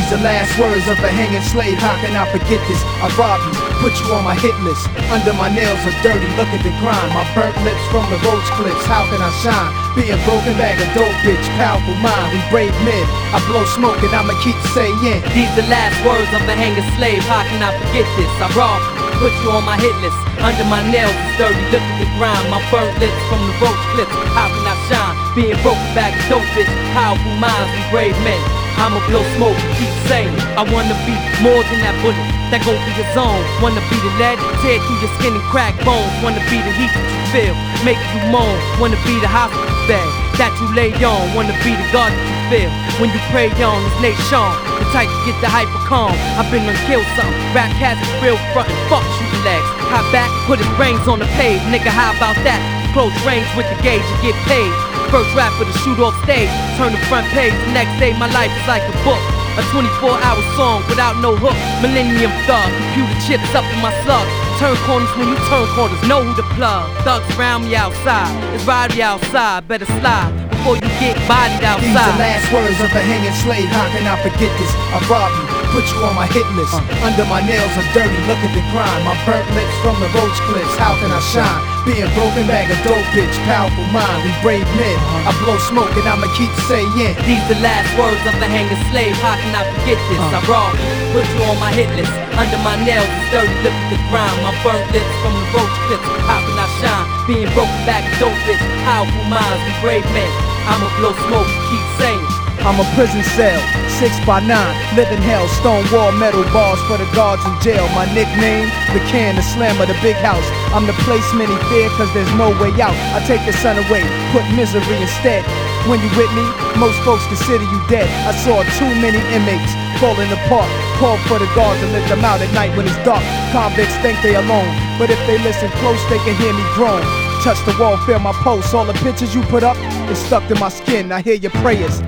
These the last words of a hanging slave. How can I forget this? I rob you, put you on my hit list. Under my nails are dirty. Look at the grime. My burnt lips from the roach clips. How can I shine? Being broken bag of dope, bitch. Powerful mind. We brave men. I blow smoke and I'ma keep saying. These the last words of a hanging slave. How can I forget this? I rob you, put you on my hit list. Under my nails is dirty. Look at the grime. My burnt lips from the roach clips. How can I shine? Being broken back, dope, bitch. Powerful minds. We brave men. I'ma blow smoke keep saying I wanna be more than that bullet that go through your zone. Wanna be the lead, tear through your skin and crack bones. Wanna be the heat that you feel, make you moan. Wanna be the hospital bed that you lay on. Wanna be the God that you feel when you pray on. This nation, the type to get the hyper calm. I've been on kill something. Rap cats is real front and fuck shooting legs. Hop back, put his brains on the page. Nigga, how about that? Close range with the gauge and get paid. First rapper to shoot off stage, turn the front page. The next day, my life is like a book. A 24 hour song without no hook. Millennium thug, computer chips up in my slug. Turn corners when you turn corners, know who to plug. Thugs around me outside, it's Roddy outside. Better slide before you get bodied outside. These are the last words of a hanging slave. How can I forget this? I rob you, put you on my hit list. Under my nails are dirty. Look at the grime. My burnt lips from the roach clips. How can I shine? Being broken bag of dope, bitch. Powerful mind. We brave men. I blow smoke and I'ma keep saying. These the last words of a hanging slave. How can I forget this? I uh. rob you, put you on my hit list. Under my nails is dirty. Look at the grime. My burnt lips from the roach clips. How can I shine? Being broken back dope bitch. Powerful minds, we brave men. I'ma blow smoke, keep saying. I'm a prison cell, six by nine, living hell, stone wall, metal bars for the guards in jail. My nickname, the can, the slammer, the big house. I'm the place many fear, cause there's no way out. I take the sun away, put misery instead. When you with me, most folks consider you dead. I saw too many inmates falling apart. Call for the guards and let them out at night when it's dark. Convicts think they alone, but if they listen close, they can hear me groan. Touch the wall, feel my pulse. All the pictures you put up, is stuck to my skin. I hear your prayers,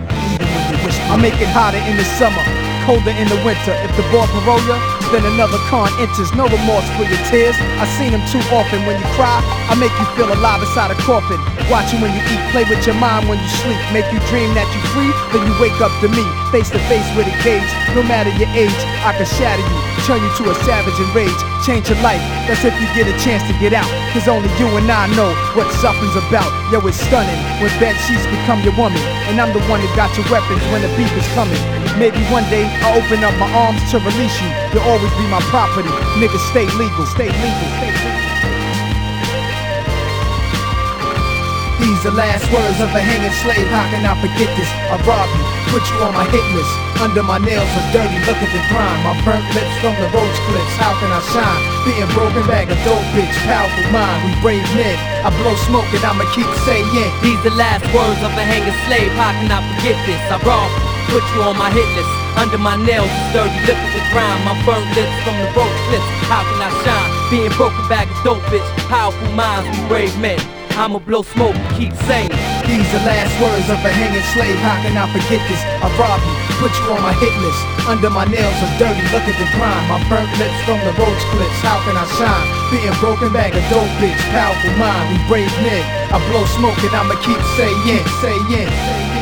I make it hotter in the summer, colder in the winter. If the boy parole then another con enters. No remorse for your tears. I seen them too often. When you cry, I make you feel alive inside a coffin. Watch you when you eat, play with your mind when you sleep. Make you dream that you free, then you wake up to me, face to face with a cage. No matter your age, I can shatter you, turn you to a savage in rage. Change your life, that's if you get a chance to get out. Cause only you and I know what suffering's about. Yo, it's stunning when bed sheets become your woman. And I'm the one that got your weapons when the beef is coming. Maybe one day I'll open up my arms to release you. You'll always be my property. Niggas stay legal, stay legal, stay legal. These the last words of a hanging slave. How can I forget this? I robbed you, put you on my hit list. Under my nails are dirty. Look at the crime. My burnt lips from the roach clips. How can I shine? Being broken bag of dope, bitch. Powerful mind. We brave men. I blow smoke and I'ma keep saying. These the last words of a hanging slave. How can I forget this? I robbed you, put you on my hit list. Under my nails is dirty. Look at the grime. My burnt lips from the roach clips. How can I shine? Being broken bag of dope, bitch. Powerful minds, we brave men. I'ma blow smoke, and keep saying. These are last words of a hanging slave. How can I forget this? I robbed you, put you on my hit list. Under my nails are dirty. Look at the crime. My burnt lips from the roach clips. How can I shine? Being broken bag of dope, bitch. Powerful mind. We brave men. I blow smoke and I'ma keep saying, saying, saying.